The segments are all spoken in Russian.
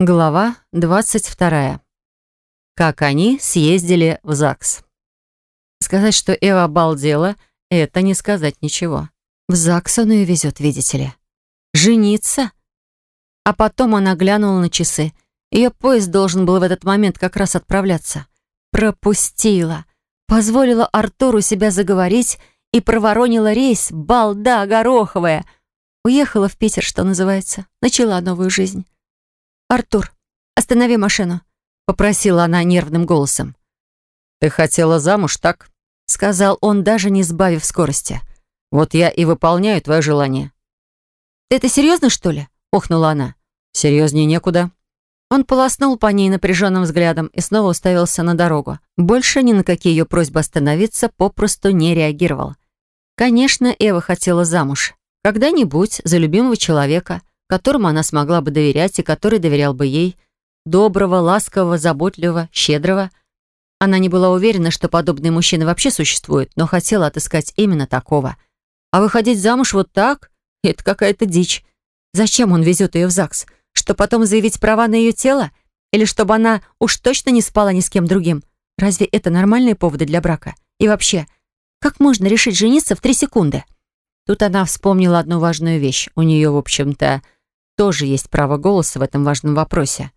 Глава 22. Как они съездили в ЗАГС. Сказать, что Эва обалдела, это не сказать ничего. В ЗАГС он ее везет, видите ли. Жениться? А потом она глянула на часы. Ее поезд должен был в этот момент как раз отправляться. Пропустила. Позволила Артуру себя заговорить и проворонила рейс, балда гороховая. Уехала в Питер, что называется. Начала новую жизнь. «Артур, останови машину», — попросила она нервным голосом. «Ты хотела замуж, так?» — сказал он, даже не сбавив скорости. «Вот я и выполняю твое желание». «Ты это серьезно, что ли?» — охнула она. «Серьезнее некуда». Он полоснул по ней напряженным взглядом и снова уставился на дорогу. Больше ни на какие ее просьбы остановиться попросту не реагировал. Конечно, Эва хотела замуж. Когда-нибудь за любимого человека — которому она смогла бы доверять и который доверял бы ей, доброго, ласкового, заботливого, щедрого. Она не была уверена, что подобные мужчины вообще существуют, но хотела отыскать именно такого. А выходить замуж вот так — это какая-то дичь. Зачем он везет ее в ЗАГС? Что потом заявить права на ее тело? Или чтобы она уж точно не спала ни с кем другим? Разве это нормальные поводы для брака? И вообще, как можно решить жениться в три секунды? Тут она вспомнила одну важную вещь. У нее, в общем-то, тоже есть право голоса в этом важном вопросе.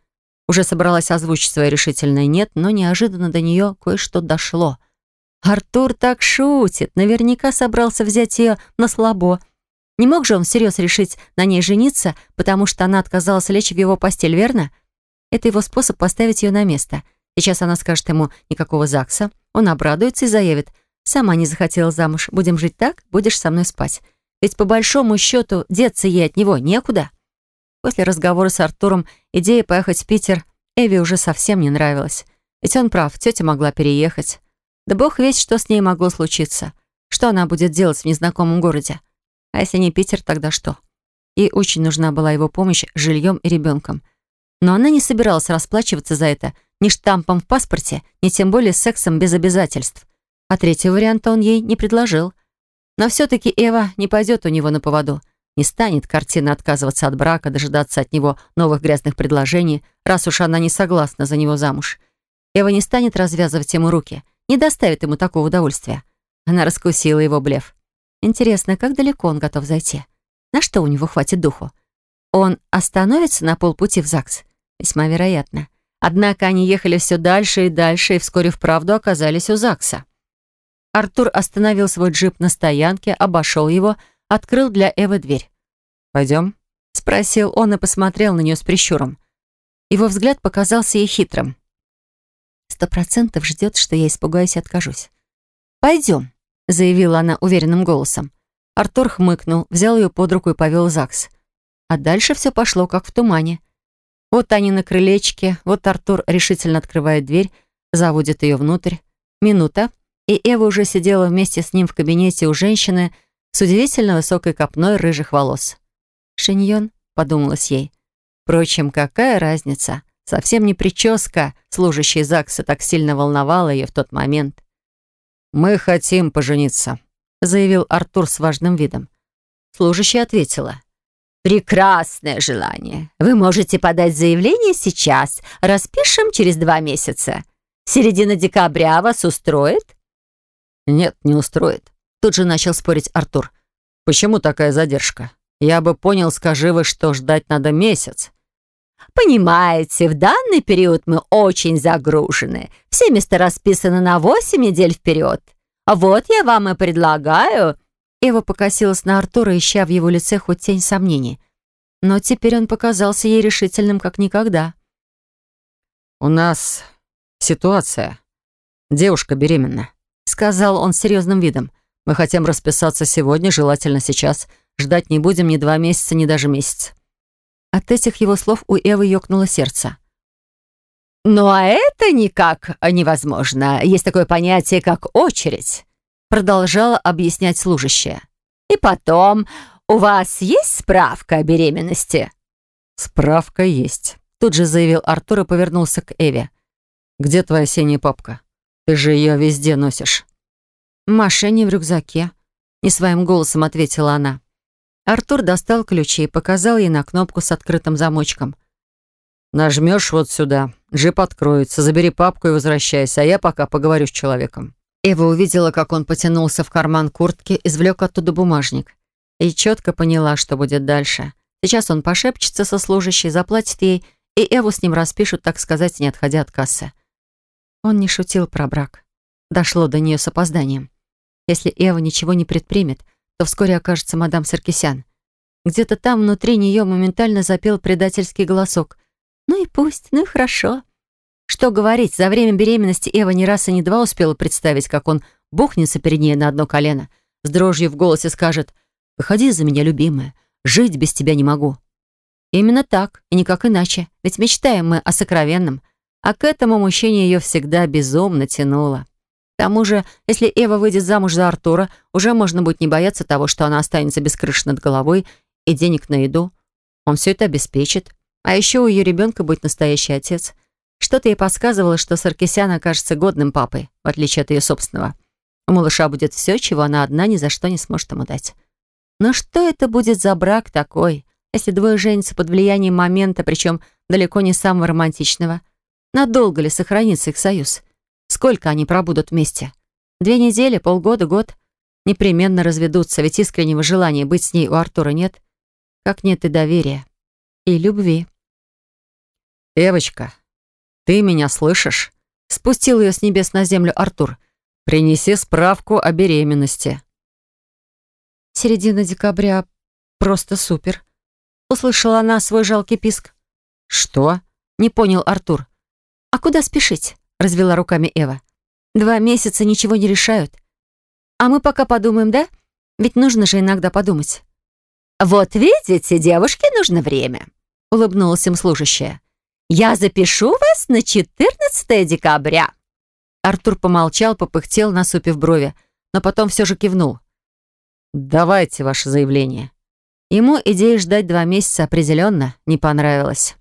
Уже собралась озвучить свое решительное «нет», но неожиданно до нее кое-что дошло. Артур так шутит, наверняка собрался взять ее на слабо. Не мог же он всерьез решить на ней жениться, потому что она отказалась лечь в его постель, верно? Это его способ поставить ее на место. Сейчас она скажет ему «никакого ЗАГСа», он обрадуется и заявит «сама не захотела замуж, будем жить так, будешь со мной спать». Ведь по большому счету деться ей от него некуда. После разговора с Артуром идея поехать в Питер Эви уже совсем не нравилась. Ведь он прав, тетя могла переехать. Да бог весь, что с ней могло случиться. Что она будет делать в незнакомом городе? А если не Питер, тогда что? Ей очень нужна была его помощь с жильем и ребенком. Но она не собиралась расплачиваться за это ни штампом в паспорте, ни тем более сексом без обязательств. А третьего варианта он ей не предложил. Но все-таки Эва не пойдет у него на поводу. Не станет картина отказываться от брака, дожидаться от него новых грязных предложений, раз уж она не согласна за него замуж. Эва не станет развязывать ему руки, не доставит ему такого удовольствия. Она раскусила его блеф. Интересно, как далеко он готов зайти? На что у него хватит духу? Он остановится на полпути в ЗАГС? Весьма вероятно. Однако они ехали все дальше и дальше, и вскоре вправду оказались у ЗАГСа. Артур остановил свой джип на стоянке, обошел его, открыл для Эвы дверь. «Пойдем?» — спросил он и посмотрел на нее с прищуром. Его взгляд показался ей хитрым. «Сто процентов ждет, что я испугаюсь и откажусь». «Пойдем», — заявила она уверенным голосом. Артур хмыкнул, взял ее под руку и повел ЗАГС. А дальше все пошло, как в тумане. Вот они на крылечке, вот Артур решительно открывает дверь, заводит ее внутрь. Минута, и Эва уже сидела вместе с ним в кабинете у женщины, — с удивительно высокой копной рыжих волос. «Шиньон», — подумалось ей. Впрочем, какая разница? Совсем не прическа, служащей ЗАГСа, так сильно волновала ее в тот момент. «Мы хотим пожениться», — заявил Артур с важным видом. Служащая ответила. «Прекрасное желание. Вы можете подать заявление сейчас. Распишем через два месяца. Середина декабря вас устроит?» «Нет, не устроит. Тут же начал спорить Артур. «Почему такая задержка? Я бы понял, скажи вы, что ждать надо месяц». «Понимаете, в данный период мы очень загружены. Все места расписаны на восемь недель вперед. Вот я вам и предлагаю...» Эва покосилась на Артура, ища в его лице хоть тень сомнений. Но теперь он показался ей решительным, как никогда. «У нас ситуация. Девушка беременна», — сказал он с серьезным видом. Мы хотим расписаться сегодня, желательно сейчас. Ждать не будем ни два месяца, ни даже месяц». От этих его слов у Эвы ёкнуло сердце. «Ну а это никак невозможно. Есть такое понятие, как очередь», продолжала объяснять служащая. «И потом, у вас есть справка о беременности?» «Справка есть», тут же заявил Артур и повернулся к Эве. «Где твоя синяя папка? Ты же ее везде носишь». «В машине, в рюкзаке», — не своим голосом ответила она. Артур достал ключи и показал ей на кнопку с открытым замочком. Нажмешь вот сюда, джип откроется, забери папку и возвращайся, а я пока поговорю с человеком». Эва увидела, как он потянулся в карман куртки, извлек оттуда бумажник. И четко поняла, что будет дальше. Сейчас он пошепчется со служащей, заплатит ей, и Эву с ним распишут, так сказать, не отходя от кассы. Он не шутил про брак. Дошло до нее с опозданием. Если Эва ничего не предпримет, то вскоре окажется мадам Саркисян. Где-то там внутри нее моментально запел предательский голосок. «Ну и пусть, ну и хорошо». Что говорить, за время беременности Эва не раз и не два успела представить, как он бухнется перед ней на одно колено, с дрожью в голосе скажет «Выходи за меня, любимая, жить без тебя не могу». Именно так, и никак иначе, ведь мечтаем мы о сокровенном, а к этому мужчине ее всегда безумно тянуло. К тому же, если Эва выйдет замуж за Артура, уже можно будет не бояться того, что она останется без крыши над головой и денег на еду. Он все это обеспечит. А еще у ее ребенка будет настоящий отец — что-то ей подсказывало, что Саркисян окажется годным папой, в отличие от ее собственного. У малыша будет все, чего она одна ни за что не сможет ему дать. Но что это будет за брак такой, если двое женятся под влиянием момента, причем далеко не самого романтичного? Надолго ли сохранится их союз? Сколько они пробудут вместе? Две недели, полгода, год? Непременно разведутся, ведь искреннего желания быть с ней у Артура нет. Как нет и доверия. И любви. «Эвочка, «Ты меня слышишь?» Спустил ее с небес на землю Артур. «Принеси справку о беременности». «Середина декабря просто супер», — услышала она свой жалкий писк. «Что?» — не понял Артур. «А куда спешить?» — развела руками Эва. «Два месяца ничего не решают. А мы пока подумаем, да? Ведь нужно же иногда подумать». «Вот видите, девушке нужно время», — улыбнулась им служащая. Я запишу вас на 14 декабря». Артур помолчал, попыхтел, насупив брови, но потом все же кивнул. «Давайте ваше заявление». Ему идея ждать два месяца определенно не понравилась.